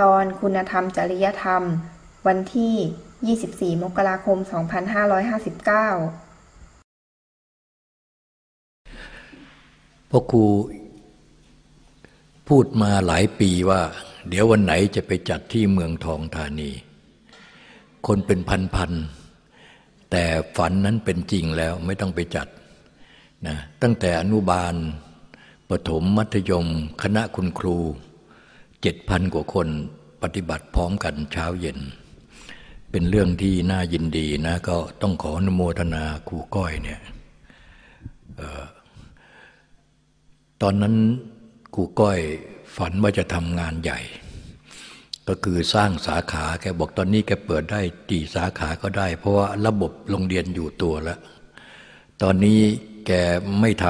ตอนคุณธรรมจริยธรรม วันที่ 24 มกราคม 2559พ่อครูพูดมาหลายปีว่า เดี๋ยววันไหนจะไปจัดที่เมืองทองธานี คนเป็นพันๆ แต่ฝันนั้นเป็นจริงแล้วไม่ต้องไปจัดนะตั้งแต่อนุบาล ประถมมัธยม คณะคุณครู เจ็ดพันกว่าคนปฏิบัติพร้อมกันเช้าเย็น เป็นเรื่องที่น่ายินดีนะ ก็ต้องขออนุโมทนาครูก้อยเนี่ยตอนนั้นครูก้อยฝันว่าจะทำงานใหญ่ ก็คือสร้างสาขาแกบอกตอนนี้แกเปิดได้ตีสาขาก็ได้ เพราะว่าระบบโรงเรียนอยู่ตัวแล้ว ตอนนี้แกไม่ท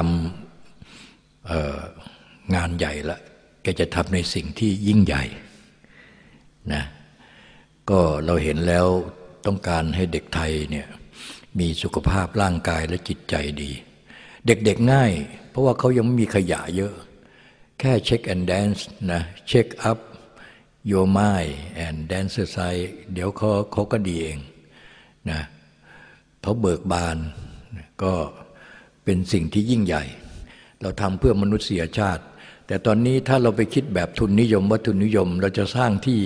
ำงานใหญ่ละ แกจะทำในสิ่งที่ยิ่งใหญ่นะก็เราเห็นแล้วต้องการให้เด็กไทยเนี่ยมีสุขภาพร่างกายและจิตใจดี เด็กๆง่าย เพราะว่าเขายังไม่มีขยะเยอะ แค่ check and dance นะ check up your mind and dancercise เดี๋ยวเขาเขาก็ดีเองนะเขาเบิกบานก็เป็นสิ่งที่ยิ่งใหญ่ เราทำเพื่อมนุษยชาติ แต่ตอนนี้ถ้าเราไปคิดแบบทุนนิยมวัตถุนิยม เราจะสร้างที่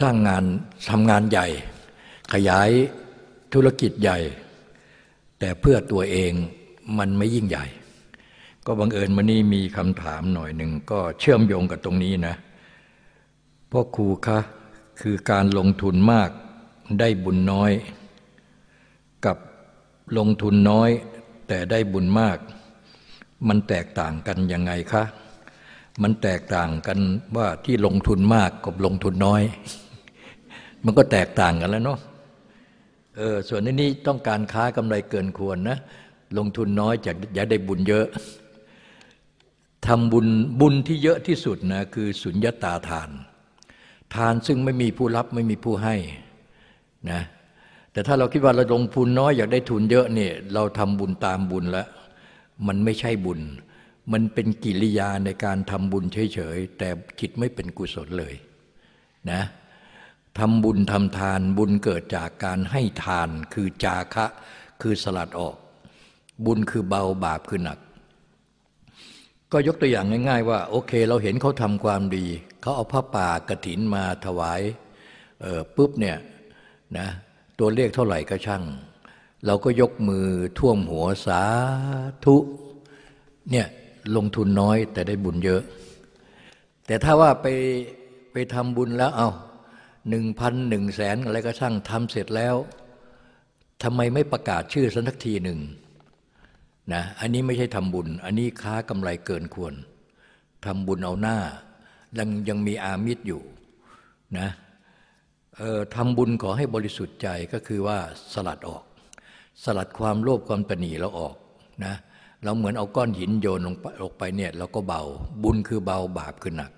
สร้างงานทำงานใหญ่ ขยายธุรกิจใหญ่ แต่เพื่อตัวเองมันไม่ยิ่งใหญ่ ก็บังเอิญมานี่มีคำถามหน่อยหนึ่งก็เชื่อมโยงกับตรงนี้นะพ่อครูคะคือการลงทุนมากได้บุญน้อย กับลงทุนน้อยแต่ได้บุญมาก มันแตกต่างกันยังไงคะ มันแตกต่างกันว่าที่ลงทุนมากกับลงทุนน้อย มันก็แตกต่างกันแล้วเนาะ เออ ส่วนนี้ต้องการค้ากำไรเกินควรนะ ลงทุนน้อยจะอยากได้บุญเยอะทำบุญบุญที่เยอะที่สุดนะคือสุญญตาทาน ทานซึ่งไม่มีผู้รับไม่มีผู้ให้นะแต่ถ้าเราคิดว่าเราลงทุนน้อยอยากได้ทุนเยอะเนี่ยเราทำบุญตามบุญแล้ว มันไม่ใช่บุญ มันเป็นกิริยาในการทำบุญเฉยๆ แต่จิตไม่เป็นกุศลเลยนะทำบุญทำทานบุญเกิดจากการให้ทานคือจาคะ คือสลัดออก บุญคือเบาบาปคือหนัก ก็ยกตัวอย่างง่าย ๆ ว่า โอเค เราเห็นเขาทำความดี เขาเอาผ้าป่ากระถินมาถวายปุ๊บเนี่ยนะตัวเลขเท่าไหร่ก็ช่าง เราก็ยกมือท่วมหัวสาธุเนี่ยลงทุนน้อยแต่ได้บุญเยอะ แต่ถ้าว่าไปไปทำบุญแล้วเอาหนึ่งพันหนึ่งแสนอะไรก็ช่างทำเสร็จแล้วทำไมไม่ประกาศชื่อสักทีหนึ่งนะอันนี้ไม่ใช่ทำบุญ อันนี้ค้ากำไรเกินควรทำบุญเอาหน้า ยังยังมีอามิตรอยู่นะทำบุญขอให้บริสุทธิ์ใจก็คือว่าสลัดออก สลัดความโลภความตนีเราออกนะเราเหมือนเอาก้อนหินโยนลงไปลงไปเนี่ยเราก็เบาบุญคือเบาบาปคือหนัก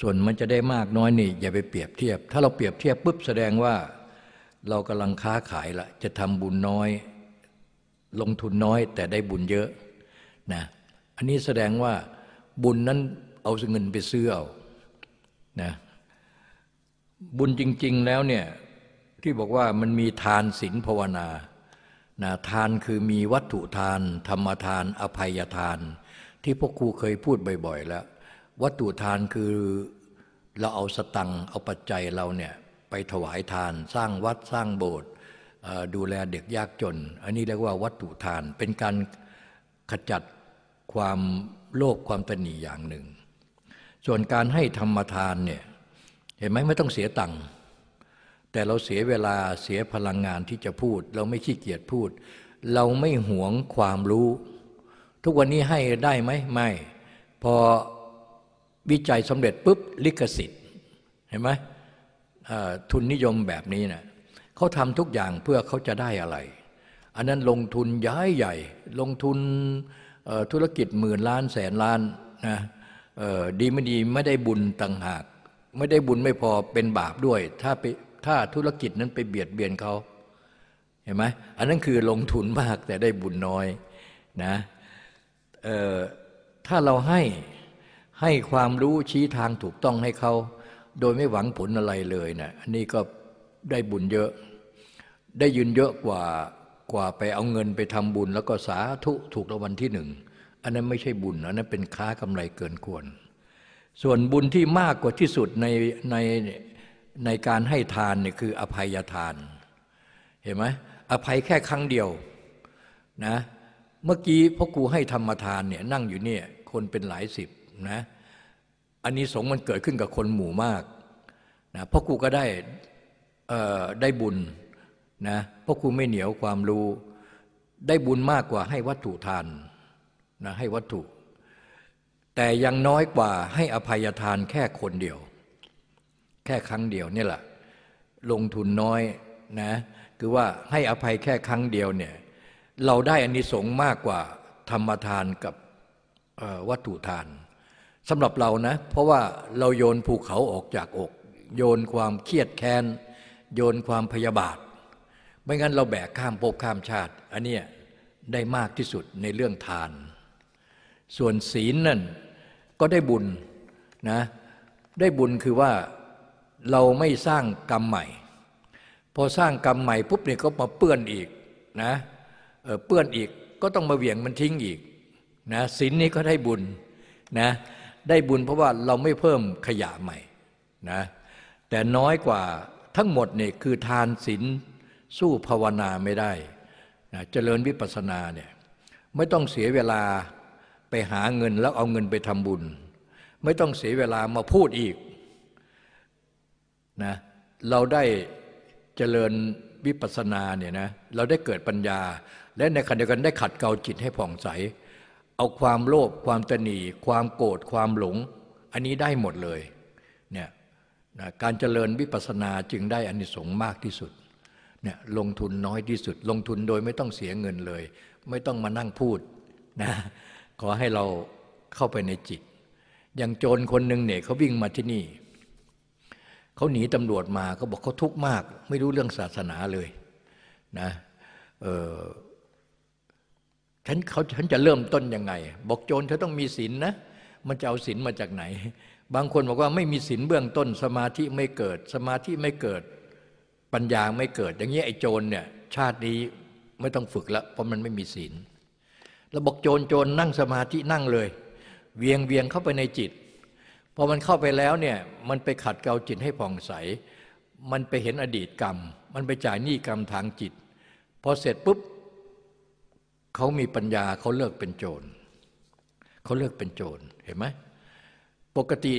ส่วนมันจะได้มากน้อยนี่อย่าไปเปรียบเทียบ ถ้าเราเปรียบเทียบปุ๊บแสดงว่า เรากำลังค้าขายละจะทำบุญน้อย ลงทุนน้อยแต่ได้บุญเยอะนะอันนี้แสดงว่าบุญนั้นเอาเงินไปซื้อเอานะบุญจริง ๆแล้วเนี่ยที่บอกว่ามันมีทานศีลภาวนา นะทานคือมีวัตถุทาน ธรรมทาน อภัยทาน ที่พวกครูเคยพูดบ่อยๆแล้ว วัตถุทานคือเราเอาสตังเอาปัจจัยเราเนี่ยไปถวายทาน สร้างวัดสร้างโบสถ์ดูแลเด็กยากจน อันนี้เรียกว่าวัตถุทานเป็นการขจัดความโลภความตนีอย่างหนึ่ง ส่วนการให้ธรรมทานเนี่ยเห็นไหมไม่ต้องเสียตังค์ แต่เราเสียเวลาเสียพลังงานที่จะพูด เราไม่ขี้เกียจพูด เราไม่หวงความรู้ ทุกวันนี้ให้ได้ไหมไม่ พอวิจัยสำเร็จปุ๊บลิขสิทธิ์เห็นไหมทุนนิยมแบบนี้นะเขาทำทุกอย่างเพื่อเขาจะได้อะไร อันนั้นลงทุนย้ายใหญ่ ลงทุนธุรกิจหมื่นล้านแสนล้านนะดีไม่ดีไม่ได้บุญต่างหาก ไม่ได้บุญไม่พอเป็นบาปด้วย ถ้าไป ถ้าธุรกิจนั้นไปเบียดเบียนเขาเห็นไหมอันนั้นคือลงทุนมากแต่ได้บุญน้อยนะถ้าเราให้ให้ความรู้ชี้ทางถูกต้องให้เขาโดยไม่หวังผลอะไรเลยนะอันนี้ก็ได้บุญเยอะ ได้ยืนเยอะกว่ากว่าไปเอาเงินไปทำบุญ แล้วก็สาธุถูกรางวัลที่หนึ่งอันนั้นไม่ใช่บุญอันนั้นเป็นค้ากำไรเกินควร ส่วนบุญที่มากกว่าที่สุดในใน ในการให้ทานเนี่ยคืออภัยทาน เห็นไหมอภัยแค่ครั้งเดียวนะเมื่อกี้พ่อครูให้ธรรมทานเนี่ยนั่งอยู่เนี่ยคนเป็นหลายสิบนะอันนี้สงมันเกิดขึ้นกับคนหมู่มากนะพ่อครูก็ได้ได้บุญนะพ่อครูไม่เหนียวความรู้ได้บุญมากกว่าให้วัตถุทานนะให้วัตถุ แต่ยังน้อยกว่าให้อภัยทานแค่คนเดียว แค่ครั้งเดียวนี่แหละ ลงทุนน้อยนะคือว่าให้อภัยแค่ครั้งเดียวเนี่ยเราได้อานิสงส์มากกว่าธรรมทานกับวัตถุทานสำหรับเรานะเพราะว่าเราโยนภูเขาออกจากอก โยนความเครียดแค้น โยนความพยาบาท ไม่งั้นเราแบกข้ามภพข้ามชาติ อันนี้ได้มากที่สุดในเรื่องทาน ส่วนศีลนั่นก็ได้บุญนะได้บุญคือว่า เราไม่สร้างกรรมใหม่ พอสร้างกรรมใหม่ปุ๊บเนี่ยก็มาเปื้อนอีกนะเเปื้อนอีกก็ต้องมาเหวี่ยงมันทิ้งอีกนะศีลนี้ก็ได้บุญนะได้บุญเพราะว่าเราไม่เพิ่มขยะใหม่นะแต่น้อยกว่าทั้งหมดเนี่ยคือทานศีลสู้ภาวนาไม่ได้นะเจริญวิปัสสนาเนี่ยไม่ต้องเสียเวลาไปหาเงินแล้วเอาเงินไปทำบุญ ไม่ต้องเสียเวลามาพูดอีก นะเราได้เจริญวิปัสสนาเนี่ยนะเราได้เกิดปัญญา และในขณะเดียวกันได้ขัดเกลาจิตให้ผ่องใส เอาความโลภความตนีความโกรธความหลง อันนี้ได้หมดเลยเนี่ยนะการเจริญวิปัสสนาจึงได้อานิสงส์มากที่สุดเนี่ยลงทุนน้อยที่สุด ลงทุนโดยไม่ต้องเสียเงินเลย ไม่ต้องมานั่งพูดนะขอให้เราเข้าไปในจิต อย่างโจรคนหนึ่งเนี่ยเขาวิ่งมาที่นี่ เขาหนีตำรวจมาเขาบอกเขาทุกข์มาก ไม่รู้เรื่องศาสนาเลยนะเออฉันเขาฉันจะเริ่มต้นยังไง บอกโจรเธอต้องมีศีลนนะมันจะเอาศีลมาจากไหน บางคนบอกว่าไม่มีศีลเบื้องต้นสมาธิไม่เกิด สมาธิไม่เกิดปัญญาไม่เกิด อย่างนี้ไอ้โจรเนี่ยชาตินี้ไม่ต้องฝึกแล้วเพราะมันไม่มีศีลแล้วบอกโจรโจรนั่งสมาธินั่งเลย เวียงเวียงเข้าไปในจิต พอมันเข้าไปแล้วเนี่ยมันไปขัดเกลาจิตให้ผ่องใส มันไปเห็นอดีตกรรม มันไปจ่ายหนี้กรรมทางจิต พอเสร็จปุ๊บเขามีปัญญาเขาเลิกเป็นโจรเขาเลิกเป็นโจรเห็นไหมปกติ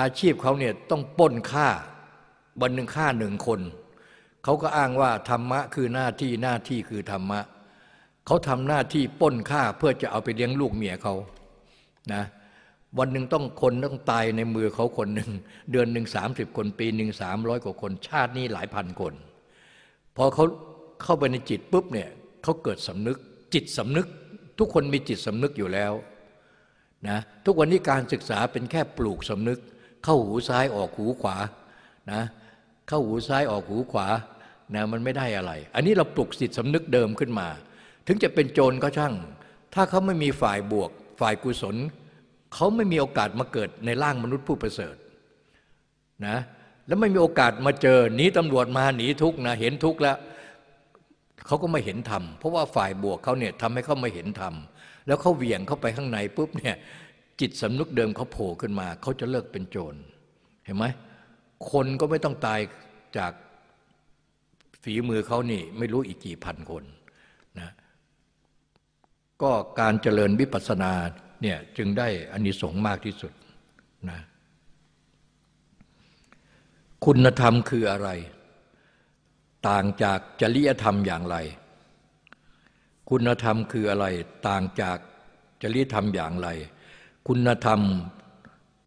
อาชีพเขาเนี่ยต้องป้นฆ่าวันหนึ่งฆ่าหนึ่งคน เขาก็อ้างว่าธรรมะคือหน้าที่หน้าที่คือธรรมะเขาทำหน้าที่ป้นฆ่าเพื่อจะเอาไปเลี้ยงลูกเมียเขานะ วันหนึ่งต้องคนต้องตายในมือเขาคนหนึ่ง เดือนหนึ่งสามสิบคนปีหนึ่งสามร้อยกว่าคน ชาตินี้หลายพันคน พอเขาเข้าไปในจิตปุ๊บเนี่ยเขาเกิดสำนึก จิตสำนึก ทุกคนมีจิตสำนึกอยู่แล้วนะทุกวันนี้การศึกษาเป็นแค่ปลูกสำนึก เข้าหูซ้ายออกหูขวานะเข้าหูซ้ายออกหูขวานะมันไม่ได้อะไร อันนี้เราปลุกจิตสำนึกเดิมขึ้นมา ถึงจะเป็นโจรก็ช่าง ถ้าเขาไม่มีฝ่ายบวก ฝ่ายกุศล เขาไม่มีโอกาสมาเกิดในร่างมนุษย์ผู้ประเสริฐนะแล้วไม่มีโอกาสมาเจอหนีตำรวจมาหนีทุกนะเห็นทุกแล้วเขาก็ไม่เห็นธรรมเพราะว่าฝ่ายบวกเขาเนี่ยทำให้เขาไม่เห็นธรรมแล้วเขาเหวี่ยงเข้าไปข้างในปุ๊บเนี่ยจิตสำนึกเดิมเขาโผล่ขึ้นมาเขาจะเลิกเป็นโจรเห็นไหมคนก็ไม่ต้องตายจากฝีมือเขานี่ไม่รู้อีกกี่พันคนนะก็การเจริญวิปัสสนา เนี่ยจึงได้อานิสงส์มากที่สุดนะคุณธรรมคืออะไร ต่างจากจริยธรรมอย่างไร คุณธรรมคืออะไร ต่างจากจริยธรรมอย่างไร คุณธรรม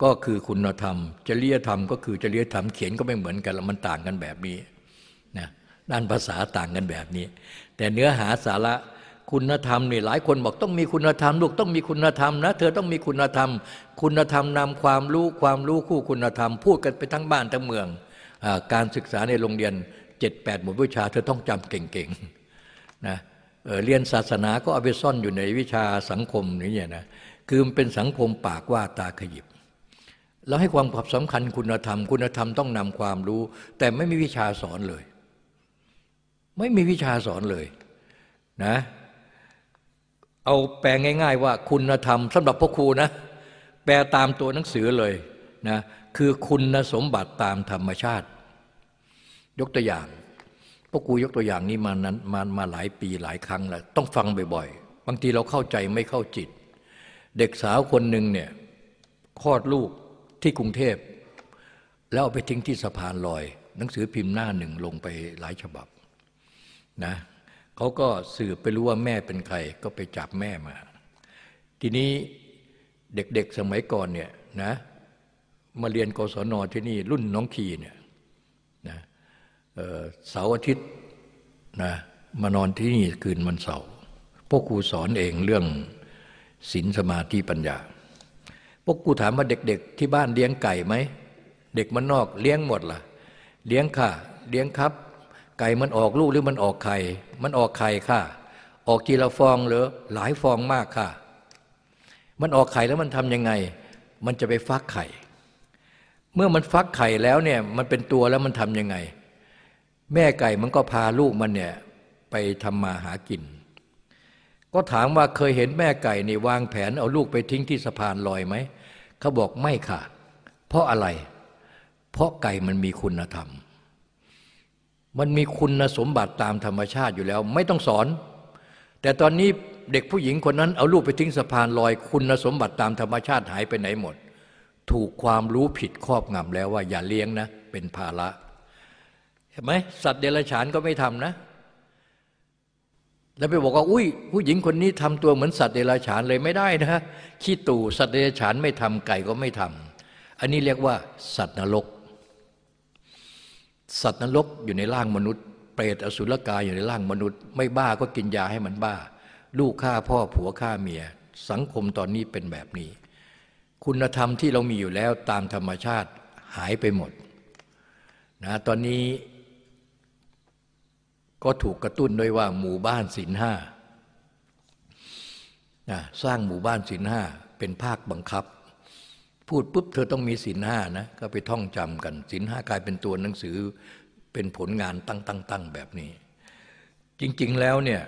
ก็คือคุณธรรม จริยธรรมก็คือจริยธรรมเขียนก็ไม่เหมือนกันล้วมันต่างกันแบบนี้นะด้านภาษาต่างกันแบบนี้ แต่เนื้อหาสาระ คุณธรรมนี่หลายคนบอกต้องมีคุณธรรมลูกต้องมีคุณธรรมนะเธอต้องมีคุณธรรม คุณธรรมนำความรู้ความรู้คู่คุณธรรม พูดกันไปทั้งบ้านทั้งเมืองอการศึกษาในโรงเรียนเจ็ดแปดหมวดวิชา เธอต้องจำเก่งๆนะเเรียนศาสนาก็เอาไปซ่อนอยู่ในวิชาสังคมนี่เนี่ยนะคือมันเป็นสังคมปากว่าตาขยิบเราให้ความสำคัญคุณธรรม คุณธรรมต้องนำความรู้ แต่ไม่มีวิชาสอนเลย ไม่มีวิชาสอนเลยนะ เอาแปลง่ายๆว่าคุณธรรมสำหรับพ่อครูนะ แปลตามตัวหนังสือเลยนะคือคุณสมบัติตามธรรมชาติ ยกตัวอย่างพ่อครูยกตัวอย่างนี้มานั้นมามาหลายปีหลายครั้งแล้วต้องฟังบ่อยๆ บางทีเราเข้าใจไม่เข้าจิต เด็กสาวคนหนึ่งเนี่ยคลอดลูกที่กรุงเทพ แล้วเอาไปทิ้งที่สะพานลอย หนังสือพิมพ์หน้าหนึ่งลงไปหลายฉบับนะ เขาก็สืบไปรู้ว่าแม่เป็นใครก็ไปจับแม่มา ทีนี้เด็กๆสมัยก่อนเนี่ยนะมาเรียนกศนที่นี่รุ่นน้องขีเนี่ยนะเสาร์อาทิตย์นะมานอนที่นี่คืนวันเสาร์พวกครูสอนเองเรื่องศีลสมาธิปัญญา พวกกูถามว่าเด็ก ๆ ที่บ้านเลี้ยงไก่ไหม เด็กมันนอกเลี้ยงหมดล่ะ เลี้ยงค่ะ เลี้ยงครับ ไก่มันออกลูกหรือมันออกไข่ มันออกไข่ค่ะ ออกทีละฟองหรือหลายฟองมากค่ะ มันออกไข่แล้วมันทำยังไง มันจะไปฟักไข่ เมื่อมันฟักไข่แล้วเนี่ยมันเป็นตัวแล้วมันทำยังไง แม่ไก่มันก็พาลูกมันเนี่ยไปทำมาหากิน ก็ถามว่าเคยเห็นแม่ไก่นี่วางแผนเอาลูกไปทิ้งที่สะพานลอยไหมเขาบอกไม่ค่ะ เพราะอะไร เพราะไก่มันมีคุณธรรม มันมีคุณสมบัติตามธรรมชาติอยู่แล้ว ไม่ต้องสอน แต่ตอนนี้เด็กผู้หญิงคนนั้นเอาลูกไปทิ้งสะพานลอยคุณสมบัติตามธรรมชาติหายไปไหนหมด ถูกความรู้ผิดครอบงำแล้วว่าอย่าเลี้ยงนะ เป็นภาระเห็นไหมสัตว์เดรัจฉานก็ไม่ทำนะ แล้วไปบอกว่า อุ้ยผู้หญิงคนนี้ทำตัวเหมือนสัตว์เดรัจฉานเลยไม่ได้นะขี้ตู่สัตว์เดรัจฉานไม่ทำไก่ก็ไม่ทำอันนี้เรียกว่า สัตว์นรก สัตว์นรกอยู่ในร่างมนุษย์ เปรตอสุรกายอยู่ในร่างมนุษย์ ไม่บ้าก็กินยาให้มันบ้า ลูกฆ่าพ่อผัวฆ่าเมีย สังคมตอนนี้เป็นแบบนี้ คุณธรรมที่เรามีอยู่แล้วตามธรรมชาติหายไปหมดนะตอนนี้ก็ถูกกระตุ้นด้วยว่าหมู่บ้านศินห้านะสร้างหมู่บ้านศินห้าเป็นภาคบังคับ พูดปุ๊บเธอต้องมีศินห้านะก็ไปท่องจำกันศินห้ากลายเป็นตัวหนังสือเป็นผลงานตั้งตั้งตั้งแบบนี้ จริงๆแล้วเนี่ย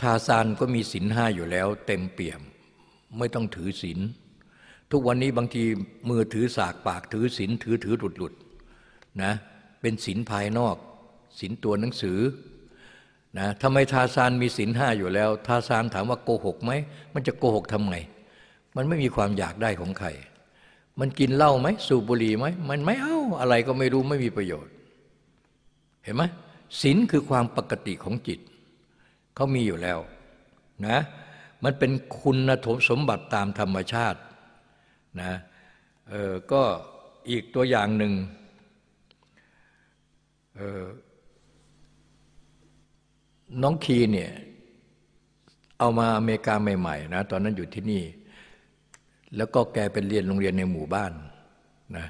ทาซานก็มีศินห้าอยู่แล้ว เต็มเปี่ยมไม่ต้องถือศีลทุกวันนี้บางทีมือถือสากปากถือศีลถือถือหลุดหลุดนะเป็นศีลภายนอกศีลตัวหนังสือนะทำไมทาซานมีศีลห้าอยู่แล้ว ทาซานถามว่าโกหกไหมมันจะโกหกทำไง มันไม่มีความอยากได้ของใคร มันกินเหล้าไหม สูบบุหรี่ไหม มันไม่เอาอะไรก็ไม่รู้ไม่มีประโยชน์ เห็นไหมศีลคือความปกติของจิต เขามีอยู่แล้วนะมันเป็นคุณสมบัติตามธรรมชาตินะเออก็อีกตัวอย่างหนึ่งเออน้องคีเนี่ยเอามาอเมริกาใหม่ๆนะตอนนั้นอยู่ที่นี่ แล้วก็แกเป็นเรียนโรงเรียนในหมู่บ้านนะ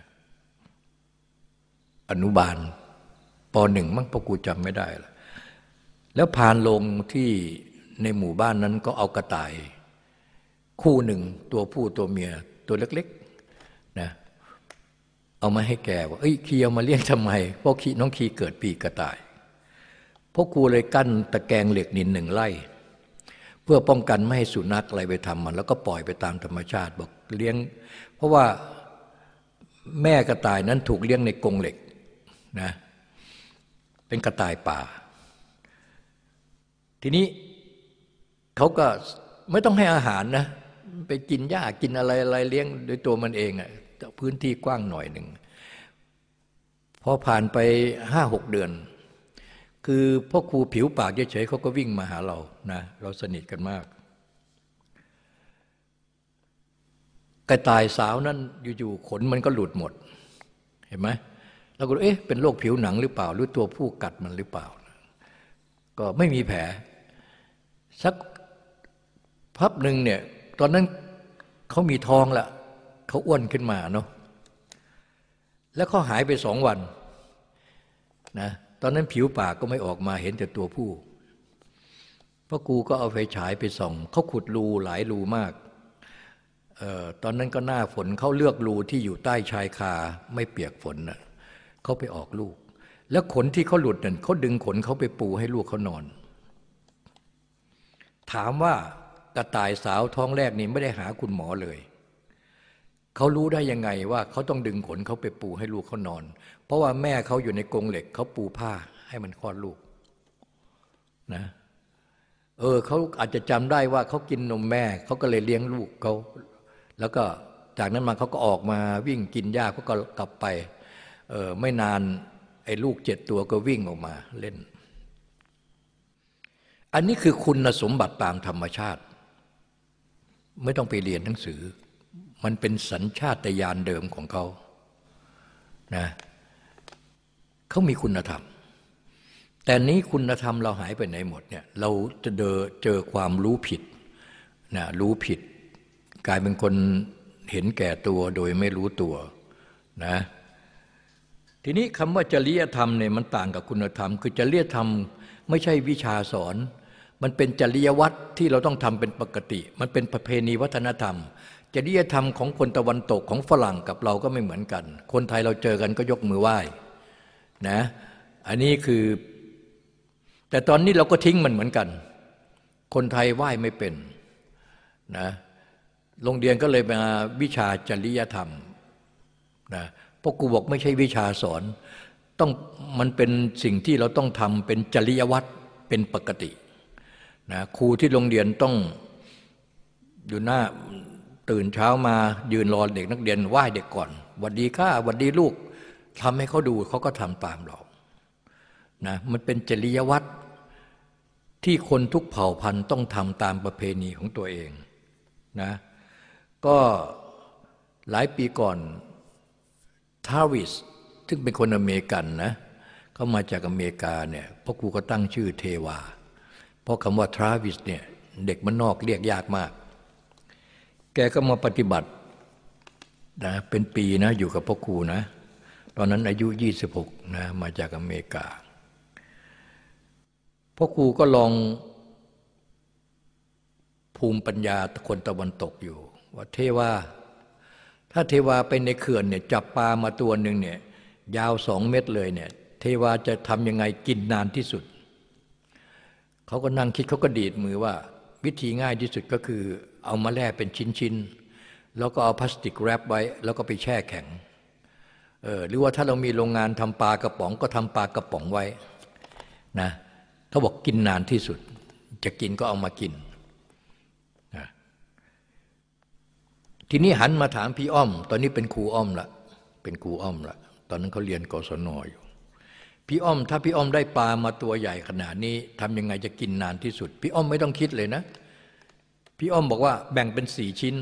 อนุบาลปหนึ่งมั้งพอกูจำไม่ได้ละแล้วผ่านลงที่ในหมู่บ้านนั้นก็เอากระต่าย คู่หนึ่งตัวผู้ตัวเมียตัวเล็กๆนะเอามาให้แกว่าเอ้ยคีเอามาเลี้ยงทำไมเพราะคีน้องคีเกิดปีกระต่ายราะครูเลยกั้นตะแกรงเหล็กนินหนึ่งไล่ พื่อป้องกันไม่ให้สุนัขอะไรไปทำมัน แล้วก็ปล่อยไปตามธรรมชาติบอกเลี้ยง เพราะว่าแม่กระต่ายนั้นถูกเลี้ยงในกรงเหล็กนะเป็นกระต่ายป่า ทีนี้เขาก็ไม่ต้องให้อาหารนะ ไปกินหญ้ากินอะไรอะไรเลี้ยงโดยตัวมันเองอะพื้นที่กว้างหน่อยหนึ่งพอผ่านไปห้าหกเดือน คือพ่อครูผิวปากเฉยๆเขาก็วิ่งมาหาเรานะเราสนิทกันมาก กระต่ายสาวนั้นอยู่ๆขนมันก็หลุดหมด เห็นไหมเราก็เอ๊ะเป็นโรคผิวหนังหรือเปล่า หรือตัวผู้กัดมันหรือเปล่า ก็ไม่มีแผล สักพับหนึ่งเนี่ยตอนนั้นเขามีทองละเขาอ้วนขึ้นมาเนาะแล้วเขาหายไปสองวันนะ ตอนนั้นผิวปากก็ไม่ออกมาเห็นแต่ตัวผู้พ่อกูก็เอาไฟฉายไปส่องเขาขุดรูหลายรูมากออตอนนั้นก็หน้าฝนเขาเลือกรูที่อยู่ใต้ชายคาไม่เปียกฝนนะเขาไปออกลูก แล้วขนที่เขาหลุดนั่นเขาดึงขนเขาไปปูให้ลูกเขานอน ถามว่ากระต่ายสาวท้องแรกนี่ไม่ได้หาคุณหมอเลย เขารู้ได้ยังไงว่าเขาต้องดึงขนเขาไปปูให้ลูกเขานอน เพราะว่าแม่เขาอยู่ในกรงเหล็กเขาปูผ้าให้มันคลอดลูกนะเออเขาอาจจะจำได้ว่าเขากินนมแม่เขาก็เลยเลี้ยงลูกเขาแล้วก็จากนั้นมาเขาก็ออกมาวิ่งกินหญ้าเขาก็กลับไปเออไม่นานไอ้ลูกเจ็ดตัวก็วิ่งออกมาเล่น อันนี้คือคุณสมบัติตามธรรมชาติ ไม่ต้องไปเรียนหนังสือ มันเป็นสัญชาตญาณเดิมของเขานะเขามีคุณธรรม แต่นี้คุณธรรมเราหายไปไหนหมดเนี่ยเราจะเจอเจอความรู้ผิดนะรู้ผิด กลายเป็นคนเห็นแก่ตัวโดยไม่รู้ตัวนะทีนี้คำว่าจริยธรรมเนี่ยมันต่างกับคุณธรรม คือจริยธรรมไม่ใช่วิชาสอน มันเป็นจริยวัตรที่เราต้องทำเป็นปกติ มันเป็นประเพณีวัฒนธรรม จริยธรรมของคนตะวันตกของฝรั่งกับเราก็ไม่เหมือนกัน คนไทยเราเจอกันก็ยกมือไหว้นะอันนี้คือ แต่ตอนนี้เราก็ทิ้งมันเหมือนกัน คนไทยไหว้ไม่เป็นนะโรงเรียนก็เลยมาวิชาจริยธรรมนะพราะกูบอกไม่ใช่วิชาสอน ต้องมันเป็นสิ่งที่เราต้องทำเป็นจริยวัตรเป็นปกตินะครูที่โรงเรียนต้องอยู่หน้า ตื่นเช้ามายืนรอเด็กนักเรียนไหว้เด็กก่อนวัดดีข้าวัดดีลูกทำให้เขาดูเขาก็ทำตามเรานะมันเป็นจริยวัตรที่คนทุกเผ่าพันธุ์ต้องทำตามประเพณีของตัวเองนะก็หลายปีก่อนทาวิสซึ่งเป็นคนอเมริกันนะเขามาจากอเมริกาเนี่ยพ่อครูก็ตั้งชื่อเทวา เพราะคำว่าทราวิสเนี่ยเด็กมันนอกเรียกยากมาก แกก็มาปฏิบัตินะเป็นปีนะอยู่กับพ่อครูนะ ตอนนั้นอายุ 26นะมาจากอเมริกาพ่อครูก็ลองภูมิปัญญาคนตะวันตกอยู่ ว่าเทวาถ้าเทวาไปในเขื่อนเนี่ยจับปลามาตัวหนึ่งเนี่ยยาวสองเมตรเลยเนี่ยเทวาจะทำยังไงกินนานที่สุด เขาก็นั่งคิดเขาก็ดีดมือว่า วิธีง่ายที่สุดก็คือ เอามาแล่เป็นชิ้นๆ แล้วก็เอาพลาสติกแรปไว้ แล้วก็ไปแช่แข็งเออหรือว่าถ้าเรามีโรงงานทำปลากระป๋องก็ทำปลากระป๋องไว้นะเขาบอกกินนานที่สุด จะกินก็เอามากินทีนี้หันมาถามพี่อ้อม ตอนนี้เป็นครูอ้อมละเป็นครูอ้อมละตอนนั้นเขาเรียนกศนอยู่พี่อ้อม ถ้าพี่อ้อมได้ปลามาตัวใหญ่ขนาดนี้ทำยังไงจะกินนานที่สุด พี่อ้อมไม่ต้องคิดเลยนะ พี่อ้อมบอกว่าแบ่งเป็นสี่ชิ้น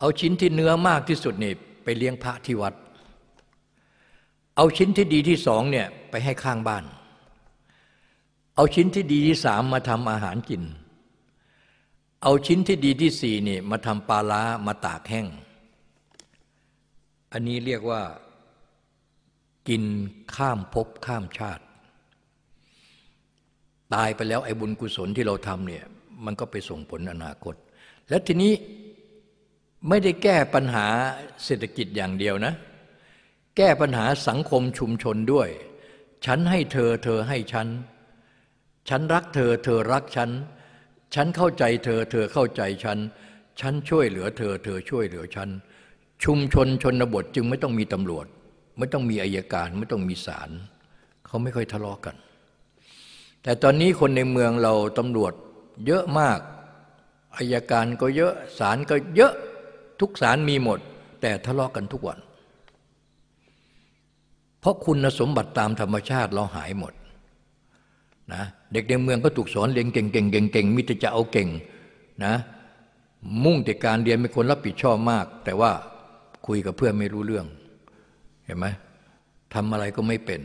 เอาชิ้นที่เนื้อมากที่สุดนี่ไปเลี้ยงพระที่วัด เอาชิ้นที่ดีที่สองเนี่ยไปให้ข้างบ้าน เอาชิ้นที่ดีที่สามมาทำอาหารกิน เอาชิ้นที่ดีที่สี่นี่มาทำปลาล้ามาตากแห้ง อันนี้เรียกว่ากินข้ามภพข้ามชาติ ตายไปแล้วไอ้บุญกุศลที่เราทำเนี่ย มันก็ไปส่งผลอนาคต และทีนี้ไม่ได้แก้ปัญหาเศรษฐกิจอย่างเดียวนะ แก้ปัญหาสังคมชุมชนด้วย ฉันให้เธอเธอให้ฉัน ฉันรักเธอเธอรักฉัน ฉันเข้าใจเธอเธอเข้าใจฉัน ฉันช่วยเหลือเธอเธอช่วยเหลือฉัน ชุมชนชนบทจึงไม่ต้องมีตำรวจ ไม่ต้องมีอายการไม่ต้องมีศาลเขาไม่ค่อยทะเลาะกกัน แต่ตอนนี้คนในเมืองเราตำรวจ เยอะมากอายการก็เยอะศาลก็เยอะทุกศาลมีหมด แต่ทะเลาะกกันทุกวัน เพราะคุณสมบัติตามธรรมชาติเราหายหมดนะเด็กในเมืองก็ถูกสอนเรียนเก่งเก่งเก่งเก่งมิตรจะเอาเก่งนะมุ่งแต่การเรียนเป็นคนรับผิดชอบมาก แต่ว่าคุยกับเพื่อนไม่รู้เรื่อง เห็นไหมทำอะไรก็ไม่เป็น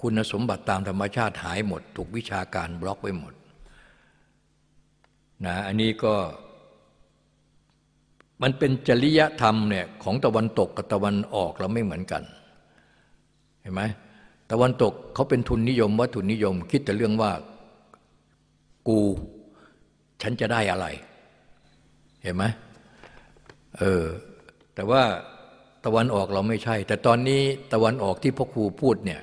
คุณสมบัติตามธรรมชาติหายหมด ถูกวิชาการบล็อกไว้หมด นะอันนี้ก็ มันเป็นจริยธรรมเนี่ยของตะวันตกกับตะวันออกเราไม่เหมือนกัน เห็นไหมตะวันตกเขาเป็นทุนนิยมวัตถุนิยม คิดแต่เรื่องว่ากูฉันจะได้อะไร เห็นไหมเออแต่ว่าตะวันออกเราไม่ใช่ แต่ตอนนี้ตะวันออกที่พ่อครูพูดเนี่ย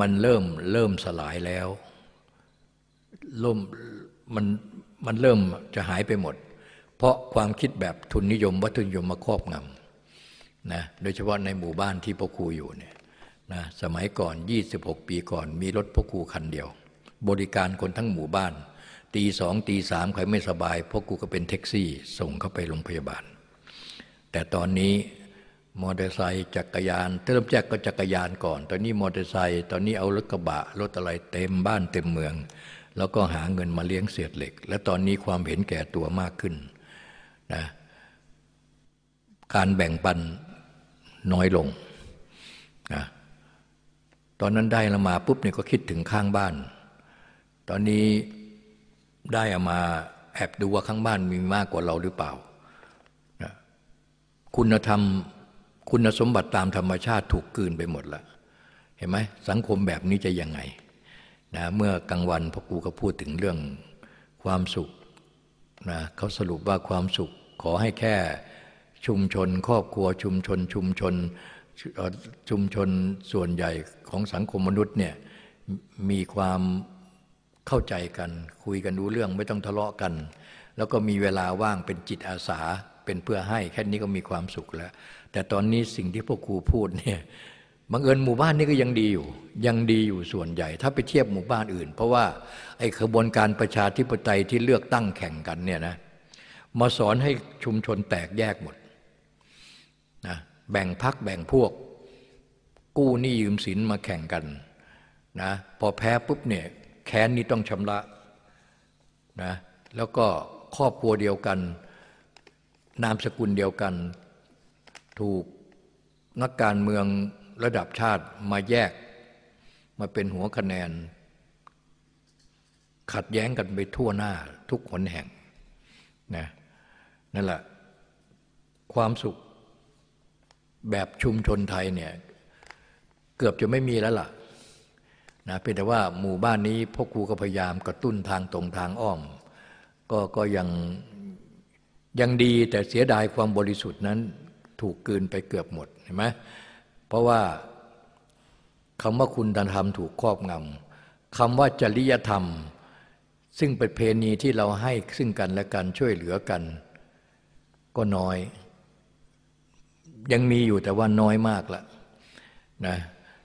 มันเริ่มเริ่มสลายแล้วล่มมัน มันเริ่มจะหายไปหมด เพราะความคิดแบบทุนนิยม วัตถุนิยมมาครอบงำนะโดยเฉพาะในหมู่บ้านที่พ่อครูอยู่เนี่ยนะสมัยก่อน 26 ปีก่อน มีรถพ่อครูคันเดียว บริการคนทั้งหมู่บ้าน ตีสองตีสามใครไม่สบายพ่อครูก็เป็นแท็กซี่ ส่งเข้าไปโรงพยาบาล แต่ตอนนี้มอเตอร์ไซค์จักรยานเริ่มแจกก็จักรยานก่อน ตอนนี้มอเตอร์ไซค์ตอนนี้เอารถกระบะรถอะไรเต็มบ้านเต็มเมือง แล้วก็หาเงินมาเลี้ยงเศษเหล็ก และตอนนี้ความเห็นแก่ตัวมากขึ้นนะการแบ่งปันน้อยลงนะตอนนั้นได้ละมาปุ๊บเนี่ยก็คิดถึงข้างบ้าน ตอนนี้ได้อามาแอบดูว่าข้างบ้านมีมากกว่าเราหรือเปล่านะคุณธรรมคุณสมบัติตามธรรมชาติถูกกืนไปหมดแล้ว เห็นไหมสังคมแบบนี้จะยังไง นะเมื่อกลางวันพ่อครูก็พูดถึงเรื่องความสุขนะเขาสรุปว่าความสุขขอให้แค่ชุมชน ครอบครัวชุมชน ชุมชนชุมชนส่วนใหญ่ของสังคมมนุษย์เนี่ยมีความเข้าใจกัน คุยกันรู้เรื่องไม่ต้องทะเลาะกัน แล้วก็มีเวลาว่างเป็นจิตอาสาเป็นเพื่อให้แค่นี้ก็มีความสุขแล้ว แต่ตอนนี้สิ่งที่พวกครูพูดเนี่ย บังเอิญหมู่บ้านนี้ก็ยังดีอยู่ ยังดีอยู่ส่วนใหญ่ ถ้าไปเทียบหมู่บ้านอื่น เพราะว่าไอ้ขบวนการประชาธิปไตยที่เลือกตั้งแข่งกันเนี่ยนะมาสอนให้ชุมชนแตกแยกหมดนะแบ่งพักแบ่งพวก กู้หนี้ยืมสินมาแข่งกันนะพอแพ้ปุ๊บเนี่ยแค้นนี้ต้องชำระนะแล้วก็ครอบครัวเดียวกัน นามสกุลเดียวกัน ถูกนักการเมือง ระดับชาติมาแยก มาเป็นหัวคะแนน ขัดแย้งกันไปทั่วหน้าทุกคนแห่งนะนั่นแหละความสุขแบบชุมชนไทยเนี่ยเกือบจะไม่มีแล้วล่ะนะเพียงแต่ว่าหมู่บ้านนี้พ่อครูก็พยายามกระตุ้นทางตรงทางอ้อม ก็ก็ยังยังดีแต่เสียดายความบริสุทธิ์นั้นถูกกืนไปเกือบหมดเห็นไหม เพราะว่าคำว่าคุณธรรมถูกครอบงำคำว่าจริยธรรม ซึ่งเป็นเพณีที่เราให้ซึ่งกันและกันช่วยเหลือกัน ก็น้อย ยังมีอยู่แต่ว่าน้อยมากละนะ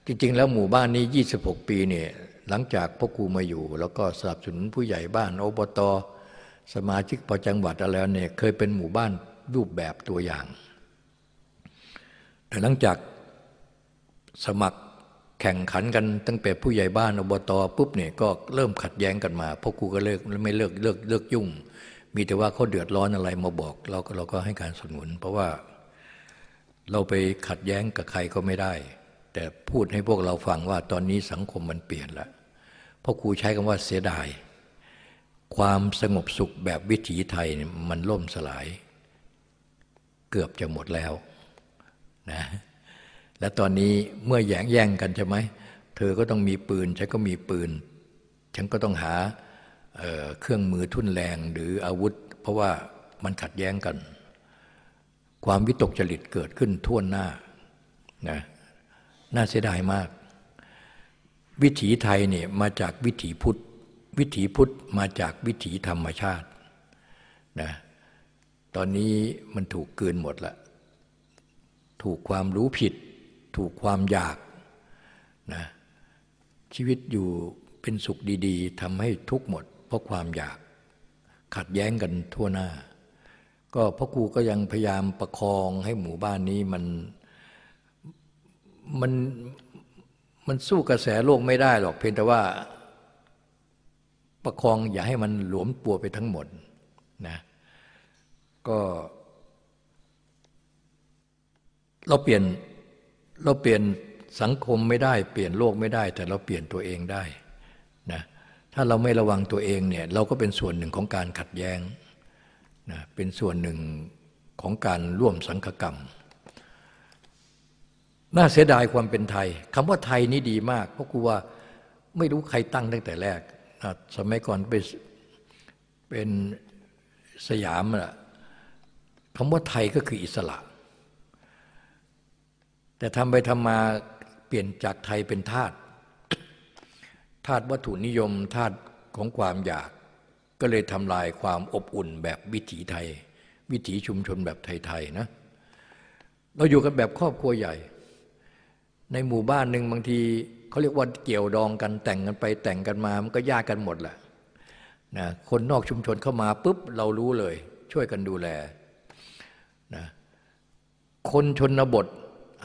จริง ๆ แล้วหมู่บ้านนี้ 26 ปีเนี่ยหลังจากพ่อครูมาอยู่ แล้วก็สนับสนุนผู้ใหญ่บ้านอบตสมาชิกปจังหวัดอะไรเนี่ยเคยเป็นหมู่บ้านรูปแบบตัวอย่าง แต่หลังจาก สมัครแข่งขันกันตั้งแต่ผู้ใหญ่บ้านอบตปุ๊บเนี่ยก็เริ่มขัดแย้งกันมาพ่อครูก็เลิกไม่เลิกเลิกเลิกยุ่ง มีแต่ว่าเขาเดือดร้อนอะไรมาบอก เราก็เราก็ให้การสนับสนุน เพราะว่าเราไปขัดแย้งกับใครก็ไม่ได้ แต่พูดให้พวกเราฟังว่าตอนนี้สังคมมันเปลี่ยนแล้วพ่อครูใช้คำว่าเสียดาย ความสงบสุขแบบวิถีไทยมันล่มสลาย เกือบจะหมดแล้วนะ และตอนนี้เมื่อแย่งแย่งกันใช่ไหมเธอก็ต้องมีปืนฉันก็มีปืน ฉันก็ต้องหาเเครื่องมือทุ่นแรงหรืออาวุธ เพราะว่ามันขัดแย้งกัน ความวิตกจริตเกิดขึ้นทั่วหน้านะน่าเสียดายมาก วิถีไทยเนี่ยมาจากวิถีพุทธวิถีพุทธมาจากวิถีธรรมชาตินะตอนนี้มันถูกเกินหมดละ ถูกความรู้ผิด ถูกความอยากนะชีวิตอยู่เป็นสุขดีๆทำให้ทุกข์หมด เพราะความอยากขัดแย้งกันทั่วหน้า ก็พ่อครูก็ยังพยายามประคองให้หมู่บ้านนี้มันมันมันสู้กระแสโลกไม่ได้หรอกเพียงแต่ว่าประคองอย่าให้มันหลวมปัวไปทั้งหมดนะก็เราเปลี่ยน เราเปลี่ยนสังคมไม่ได้เปลี่ยนโลกไม่ได้ แต่เราเปลี่ยนตัวเองได้นะถ้าเราไม่ระวังตัวเองเนี่ยเราก็เป็นส่วนหนึ่งของการขัดแย้งนะเป็นส่วนหนึ่งของการร่วมสังฆกรรม น่าเสียดายความเป็นไทยคำว่าไทยนี่ดีมาก เพราะกูว่าไม่รู้ใครตั้งตั้งแต่แรกสมัยก่อนเป็นเป็นสยามอะคำว่าไทยก็คืออิสระ แต่ทำไปทำมาเปลี่ยนจากไทยเป็นทาสทาสวัตถุนิยมทาสของความอยาก ก็เลยทำลายความอบอุ่นแบบวิถีไทย วิถีชุมชนแบบไทยๆนะเราอยู่กันแบบครอบครัวใหญ่ ในหมู่บ้านหนึ่งบางทีเขาเรียกว่าเกี่ยวดองกันแต่งกันไปแต่งกันมามันก็ยากกันหมดแหละนะคนนอกชุมชนเข้ามาปุ๊บเรารู้เลย ช่วยกันดูแลนะคนชนบท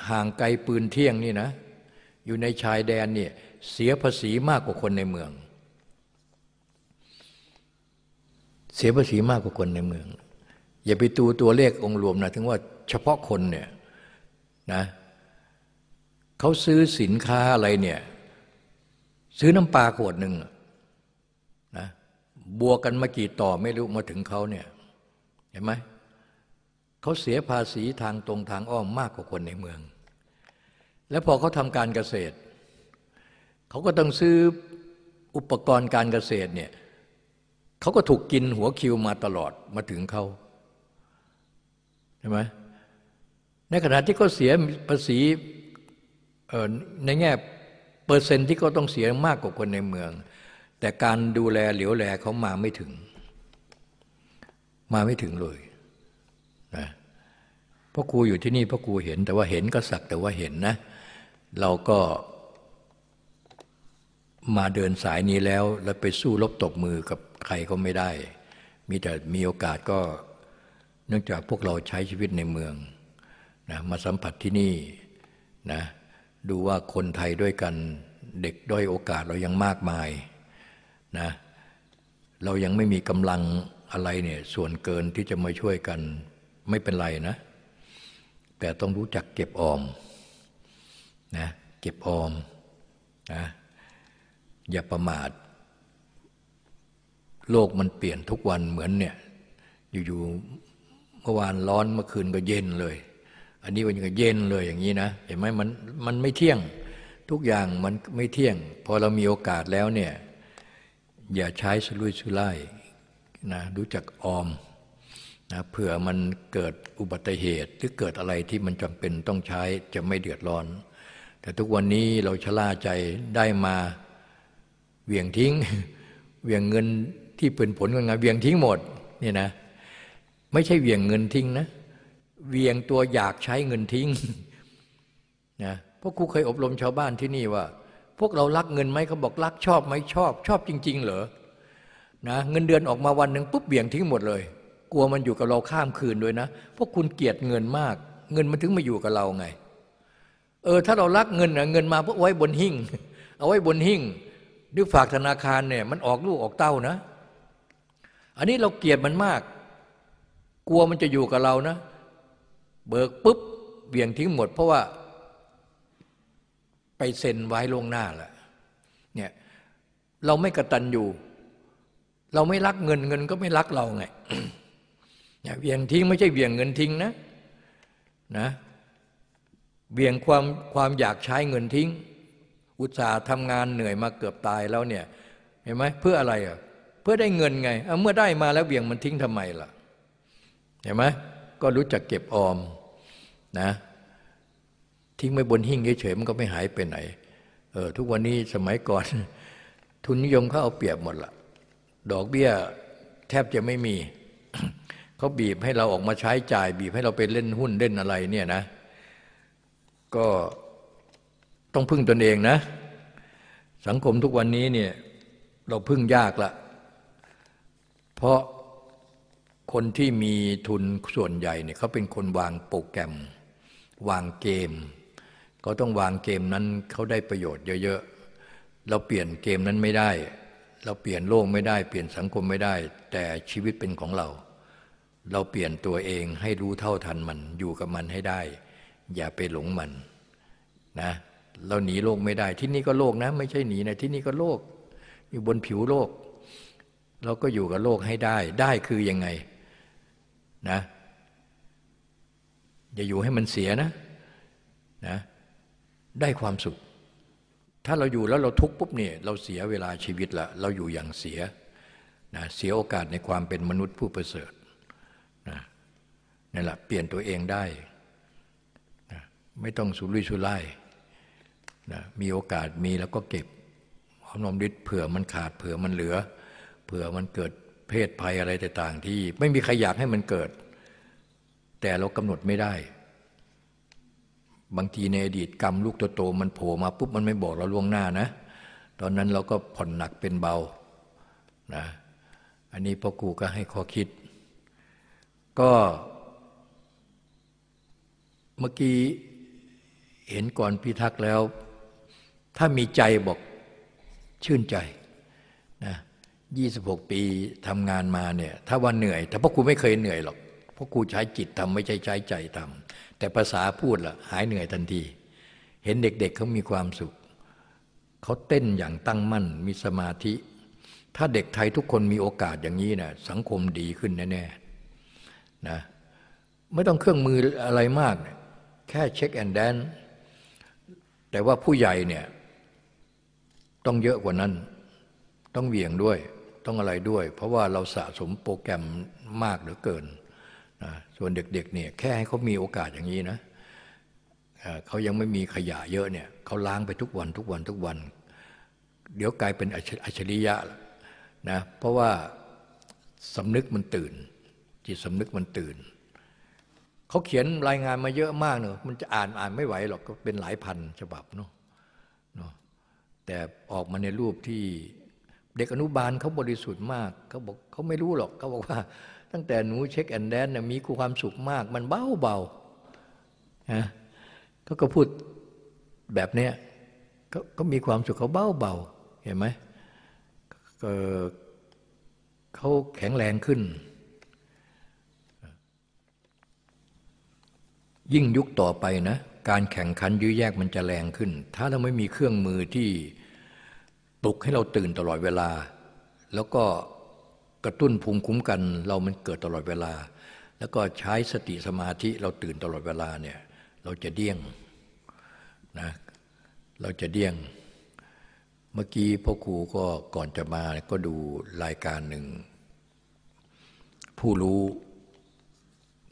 ห่างไกลปืนเที่ยงนี่นะ อยู่ในชายแดนเนี่ยเสียภาษีมากกว่าคนในเมือง เสียภาษีมากกว่าคนในเมือง อย่าไปตูตัวเลของค์รวมนะถึงว่าเฉพาะคนเนี่ยนะเขาซื้อสินค้าอะไรเนี่ยซื้อน้ำปลาขวดหนึ่งนะบวกกันมากี่ต่อไม่รู้มาถึงเขาเนี่ยเห็นไหม เขาเสียภาษีทางตรงทางอ้อมมากกว่าคนในเมือง แล้วพอเขาทำการเกษตร เขาก็ต้องซื้ออุปกรณ์การเกษตรเนี่ยเขาก็ถูกกินหัวคิวมาตลอดมาถึงเขาใช่ไหมในขณะที่เขาเสียภาษีในแง่เปอร์เซ็นต์ที่เขาต้องเสียมากกว่าคนในเมือง แต่การดูแลเหลียวแลเขามาไม่ถึง มาไม่ถึงเลยนะ พ่อครูอยู่ที่นี่พ่อครูเห็น แต่ว่าเห็นก็สักแต่ว่าเห็นนะ เราก็มาเดินสายนี้แล้ว แล้วไปสู้รบตบมือกับใครก็ไม่ได้ มีแต่มีโอกาสก็เนื่องจากพวกเราใช้ชีวิตในเมืองนะมาสัมผัสที่นี่นะดูว่าคนไทยด้วยกันเด็กด้อยโอกาสเรายังมากมายนะเรายังไม่มีกำลังอะไรเนี่ยส่วนเกินที่จะมาช่วยกันไม่เป็นไรนะ แต่ต้องรู้จักเก็บออมนะเก็บออมนะอย่าประมาท โลกมันเปลี่ยนทุกวันเหมือนเนี่ย อยู่ๆเมื่อวานร้อนเมื่อคืนก็เย็นเลย อันนี้วันนี้ก็เย็นเลยอย่างนี้นะเห็นไหมมันมันไม่เที่ยงทุกอย่างมันไม่เที่ยง พอเรามีโอกาสแล้วเนี่ย อย่าใช้สุรุ่ยสุร่ายนะรู้จักออม นะเผื่อมันเกิดอุบัติเหตุหรือเกิดอะไรที่มันจำเป็นต้องใช้จะไม่เดือดร้อน แต่ทุกวันนี้เราชะล่าใจได้มาเหวี่ยงทิ้ง เหวี่ยงเงินที่เป็นผลของงานเหวี่ยงทิ้งหมดนี่นะ ไม่ใช่เหวี่ยงเงินทิ้งนะ เหวี่ยงตัวอยากใช้เงินทิ้งนะพวกครูเคยอบรมชาวบ้านที่นี่ว่า พวกเรารักเงินไหมเขาบอกรักชอบไหมชอบ ชอบจริง ๆ เหรอนะเงินเดือนออกมาวันหนึ่งปุ๊บเบี่ยงทิ้งหมดเลย กลัวมันอยู่กับเราข้ามคืนด้วยนะพวกคุณเกลียดเงินมาก เงินมันถึงมาอยู่กับเราไง เออ ถ้าเรารักเงินนะเงินมาพวกไว้บนหิ้งเอาไว้บนหิ้งด้วยฝากธนาคารเนี่ย มันออกลูกออกเต้านะ อันนี้เราเกลียดมันมาก กลัวมันจะอยู่กับเรานะ เบิกปุ๊บเบี่ยงทิ้งหมด เพราะว่า ไปเซ็นไว้ลงหน้าแหละเนี่ยเราไม่กระตันอยู่ เราไม่รักเงินเงินก็ไม่รักเราไง เนี่ยเบี่ยงทิ้งไม่ใช่เบี่ยงเงินทิ้งนะนะเบี่ยงความความอยากใช้เงินทิ้ง อุตสาห์ทำงานเหนื่อยมาเกือบตายแล้วเนี่ยเห็นไหมเพื่ออะไรอะเพื่อได้เงินไงเเมื่อได้มาแล้วเบี่ยงมันทิ้งทำไมล่ะเห็นไหมก็รู้จักเก็บออมนะทิ้งไว้บนหิ้งเฉยๆมันก็ไม่หายไปไหนเออทุกวันนี้สมัยก่อน ทุนนิยมเขาเอาเปรียบหมดละดอกเบี้ยแทบจะไม่มี เขาบีบให้เราออกมาใช้จ่าย บีบให้เราไปเล่นหุ้นเล่นอะไรเนี่ยนะ ก็ต้องพึ่งตนเองนะ สังคมทุกวันนี้เนี่ยเราพึ่งยากละเพราะคนที่มีทุนส่วนใหญ่เนี่ยเขาเป็นคนวางโปรแกรม วางเกมเขาต้องวางเกมนั้นเขาได้ประโยชน์เยอะๆ เราเปลี่ยนเกมนั้นไม่ได้ เราเปลี่ยนโลกไม่ได้ เปลี่ยนสังคมไม่ได้ แต่ชีวิตเป็นของเรา เราเปลี่ยนตัวเองให้รู้เท่าทันมันอยู่กับมันให้ได้ อย่าไปหลงมันนะเราหนีโลกไม่ได้ ที่นี่ก็โลกนะ ไม่ใช่หนีนะที่นี่ก็โลก อยู่บนผิวโลก เราก็อยู่กับโลกให้ได้ ได้คือยังไงนะอย่าอยู่ให้มันเสียนะนะ ได้ความสุข ถ้าเราอยู่แล้วเราทุกข์ปุ๊บเนี่ยเราเสียเวลาชีวิตละเราอยู่อย่างเสียนะเสียโอกาสในความเป็นมนุษย์ผู้ประเสริฐ นะนั่แหละเปลี่ยนตัวเองได้นะไม่ต้องสุรุ่ยสุร่ายนะมีโอกาสมีแล้วก็เก็บหอมรอมริดเผื่อมันขาดเผื่อมันเหลือ เผื่อมันเกิดเพศภัยอะไรต่างๆ ที่ไม่มีใครอยากให้มันเกิด แต่เรากำหนดไม่ได้ บางทีในอดีตกรรมลูกโตๆมันโผล่มาปุ๊บมันไม่บอกเราล่วงหน้านะ ตอนนั้นเราก็ผ่อนหนักเป็นเบานะอันนี้พ่อครูก็ให้ข้อคิด ก็ เมื่อกี้เห็นก่อนพิทักษ์แล้ว ถ้ามีใจบอกชื่นใจนะยี่สิบหกปีทำงานมาเนี่ย ถ้าวันเหนื่อย แต่พ่อครูไม่เคยเหนื่อยหรอกพ่อครูใช้จิตทำไม่ใช่ใช้ใจทำแต่ภาษาพูดละหายเหนื่อยทันที เห็นเด็กๆเเขามีความสุขเขาเต้นอย่างตั้งมั่นมีสมาธิ ถ้าเด็กไทยทุกคนมีโอกาสอย่างนี้นะสังคมดีขึ้นแน่ๆนะไม่ต้องเครื่องมืออะไรมาก แค่เช็คแอนด์แดนแต่ว่าผู้ใหญ่เนี่ยต้องเยอะกว่านั้น ต้องเหวี่ยงด้วย ต้องอะไรด้วย เพราะว่าเราสะสมโปรแกรมมากเหลือเกินนะส่วนเด็กๆเนี่ยแค่ให้เขามีโอกาสอย่างนี้นะเขายังไม่มีขยะเยอะเนี่ยเขาล้างไปทุกวันทุกวันทุกวัน เดี๋ยวกลายเป็นอัจฉริยะนะเพราะว่าสำนึกมันตื่น จิตสำนึกมันตื่น เขาเขียนรายงานมาเยอะมากเนอะมันจะอ่านอ่านไม่ไหวหรอกก็เป็นหลายพันฉบับเนาะเนาะแต่ออกมาในรูปที่เด็กอนุบาลเขาบริสุทธิ์มากเขาบอกเขาไม่รู้หรอกเขาบอกว่า ตั้งแต่หนูเช็คแอนแดนมีความสุขมาก มันเบาเบาฮะเขาก็พูดแบบเนี้ยก็มีความสุขเขาเบาเบาเห็นไหมเขาแข็งแรงขึ้น ยิ่งยุคต่อไปนะ การแข่งขันยื้อแยกมันจะแรงขึ้น ถ้าเราไม่มีเครื่องมือที่ปลุกให้เราตื่นตลอดเวลา แล้วก็กระตุ้นภูมิคุ้มกัน เรามันเกิดตลอดเวลา แล้วก็ใช้สติสมาธิเราตื่นตลอดเวลาเนี่ยเราจะเดี้ยงนะเราจะเดี้ยง เมื่อกี้พ่อครูก็ก่อนจะมาก็ดูรายการหนึ่งผู้รู้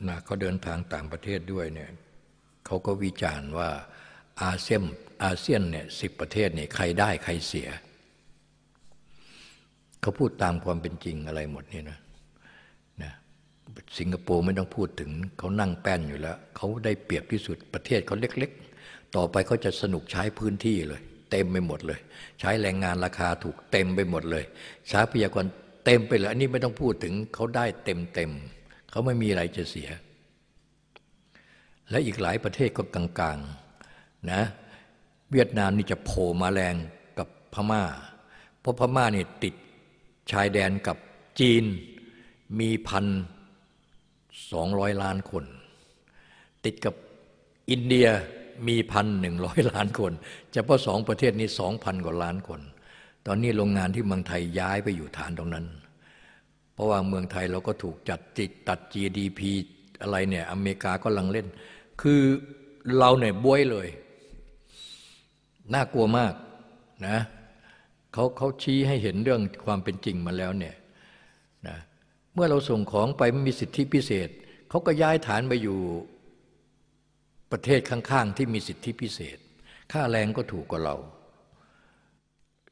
นะเขาเดินทางต่างประเทศด้วยเนี่ยเขาก็วิจารณ์ว่าอาเซียนอาเซียนเนี่ยสิบประเทศเนี่ยใครได้ใครเสีย เขาพูดตามความเป็นจริงอะไรหมดนี่นะนะสิงคโปร์ไม่ต้องพูดถึงเขานั่งแป้นอยู่แล้ว เขาได้เปรียบที่สุดประเทศเขาเล็ก ๆ ต่อไปเขาจะสนุกใช้พื้นที่เลย เต็มไปหมดเลย ใช้แรงงานราคาถูกเต็มไปหมดเลยทรัพยากรเต็มไปเลยอันนี้ไม่ต้องพูดถึงเขาได้เต็มเต็ม เขาไม่มีอะไรจะเสีย และอีกหลายประเทศก็กลางๆนะเวียดนามนี่จะโผล่มาแรงกับพม่า เพราะพม่านี่ติดชายแดนกับจีนมีพันสองร้อยล้านคน ติดกับอินเดียมีพันหนึ่งร้อยล้านคนเฉพาะสองประเทศนี้สองพันกว่าล้านคน ตอนนี้โรงงานที่เมืองไทยย้ายไปอยู่ฐานตรงนั้น เพราะว่าเมืองไทยเราก็ถูกจัดจิตตัด GDP อะไรเนี่ยอเมริกาก็ลังเล่น คือเราเนี่ยบวยเลย น่ากลัวมากนะเขาเขาชี้ให้เห็นเรื่องความเป็นจริงมาแล้วเนี่ยนะเมื่อเราส่งของไปไม่มีสิทธิพิเศษ เขาก็ย้ายฐานไปอยู่ประเทศข้างๆ ที่มีสิทธิพิเศษ ค่าแรงก็ถูกกว่าเรา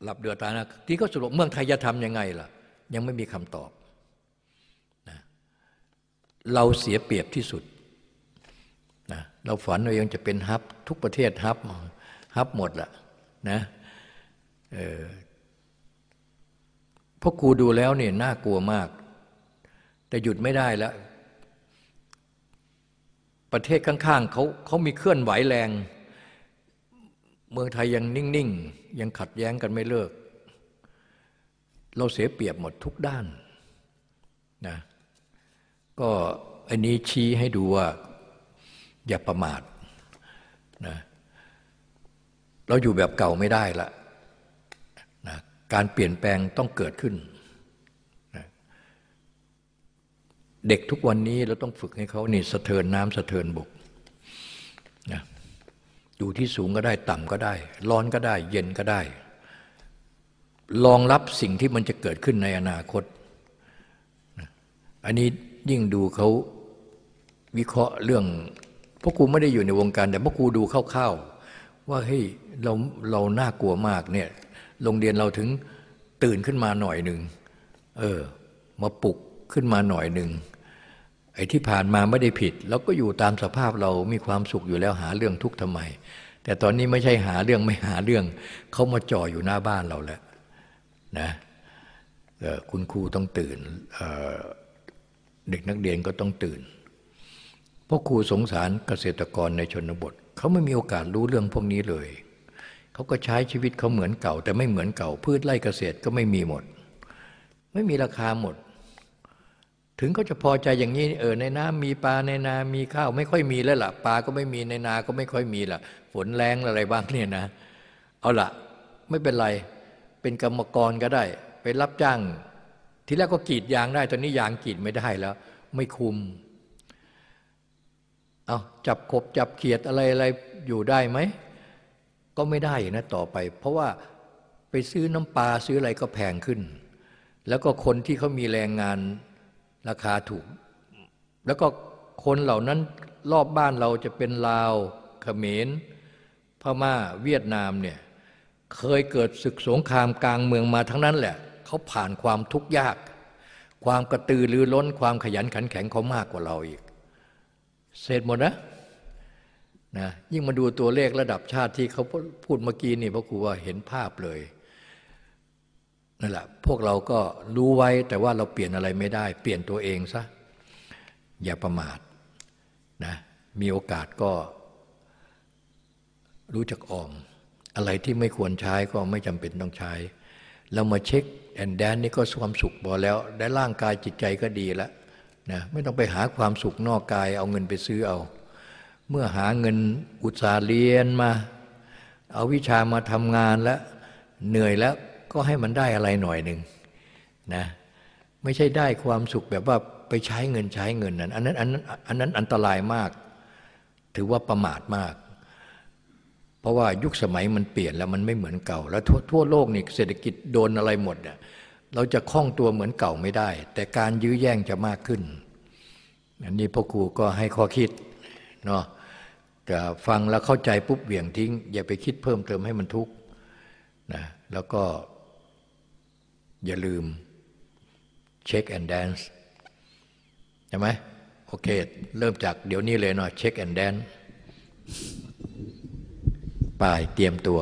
หลับเดือดตานะที่เขาสรุปเมืองไทยจะทำยังไงล่ะ ยังไม่มีคำตอบ เราเสียเปรียบที่สุดนะเราฝันว่ายังจะเป็นฮับทุกประเทศฮับฮับหมดละนะเพราะครูดูแล้วเนี่ยน่ากลัวมาก แต่หยุดไม่ได้แล้ว ประเทศข้างๆเขาเขามีเคลื่อนไหวแรง เมืองไทยยังนิ่งๆ ยังขัดแย้งกันไม่เลิก เราเสียเปรียบหมดทุกด้านนะ ก็อันนี้ชี้ให้ดูว่าอย่าประมาทนะเราอยู่แบบเก่าไม่ได้ละนะการเปลี่ยนแปลงต้องเกิดขึ้นนะเด็กทุกวันนี้เราต้องฝึกให้เขานี่สะเทินน้ำสะเทินบกนะอยู่ที่สูงก็ได้ต่ำก็ได้ ร้อนก็ได้ เย็นก็ได้ รองรับสิ่งที่มันจะเกิดขึ้นในอนาคต อันนี้ ยิ่งดูเขาวิเคราะห์เรื่องพวกครูไม่ได้อยู่ในวงการ แต่พวกครูดูคร่าวๆว่าเฮ้ยเราเราน่ากลัวมากเนี่ยโรงเรียนเราถึงตื่นขึ้นมาหน่อยหนึ่งเออมาปลุกขึ้นมาหน่อยหนึ่งไอ้ที่ผ่านมาไม่ได้ผิดเราก็อยู่ตามสภาพเรามีความสุขอยู่แล้วหาเรื่องทุกข์ทำไม แต่ตอนนี้ไม่ใช่หาเรื่องไม่หาเรื่องเขามาจ่ออยู่หน้าบ้านเราแล้วนะคุณครูต้องตื่น เด็กนักเรียนก็ต้องตื่น เพราะครูสงสารเกษตรกรในชนบท เขาไม่มีโอกาสรู้เรื่องพวกนี้เลย เขาก็ใช้ชีวิตเขาเหมือนเก่า แต่ไม่เหมือนเก่า พืชไร่เกษตรก็ไม่มีหมด ไม่มีราคาหมด ถึงเขาจะพอใจอย่างนี้เออในน้ำมีปลาในนามีข้าว ไม่ค่อยมีแล้วล่ะปลาก็ไม่มีในนาก็ไม่ค่อยมีล่ะ ฝนแรงอะไรบ้างเนี่ยนะ เอาละไม่เป็นไรเป็นกรรมกรก็ได้ ไปรับจ้าง ทีแรกก็กรีดยางได้ ตอนนี้ยางกรีดไม่ได้แล้ว ไม่คุม เอาจับกบจับเขียดอะไรอะไรอยู่ได้ไหม ก็ไม่ได้นะต่อไป เพราะว่าไปซื้อน้ำปลาซื้ออะไรก็แพงขึ้น แล้วก็คนที่เขามีแรงงานราคาถูก แล้วก็คนเหล่านั้นรอบบ้านเราจะเป็นลาวเขมรพม่าเวียดนามเนี่ยเคยเกิดศึกสงครามกลางเมืองมาทั้งนั้นแหละ เขาผ่านความทุกข์ยาก ความกระตือรือร้นความขยันขันแข็งเขามากกว่าเราอีก เสร็จหมดนะนะยิ่งมาดูตัวเลขระดับชาติที่เขาพูดเมื่อกี้นี่พระครูว่าเห็นภาพเลยนั่นแหละพวกเราก็รู้ไว้แต่ว่าเราเปลี่ยนอะไรไม่ได้ เปลี่ยนตัวเองซะอย่าประมาทนะมีโอกาสก็รู้จักออม อะไรที่ไม่ควรใช้ก็ไม่จำเป็นต้องใช้ แล้วมาเช็คแอนแดนนี่ก็ความสุขพอแล้ว ได้ร่างกายจิตใจก็ดีแล้วนะไม่ต้องไปหาความสุขนอกกายเอาเงินไปซื้อเอา เมื่อหาเงินอุตสาห์เรียนมา เอาวิชามาทำงานแล้วเหนื่อยแล้วก็ให้มันได้อะไรหน่อยหนึ่งนะไม่ใช่ได้ความสุขแบบว่าไปใช้เงินใช้เงินนั้นอันนั้นอันนั้นอันนั้นอันตรายมาก ถือว่าประมาทมาก เพราะว่ายุคสมัยมันเปลี่ยนแล้วมันไม่เหมือนเก่า แล้วทั่วทั่วโลกนี่เศรษฐกิจโดนอะไรหมดเนี่ยเราจะคล่องตัวเหมือนเก่าไม่ได้ แต่การยื้อแย่งจะมากขึ้น อันนี้พ่อครูก็ให้ข้อคิดเนาะฟังแล้วเข้าใจปุ๊บเหวี่ยงทิ้ง อย่าไปคิดเพิ่มเติมให้มันทุกข์นะแล้วก็อย่าลืม check and dance ใช่ไหมโอเค เริ่มจากเดี๋ยวนี้เลยเนาะ check and dance ไปเตรียมตัว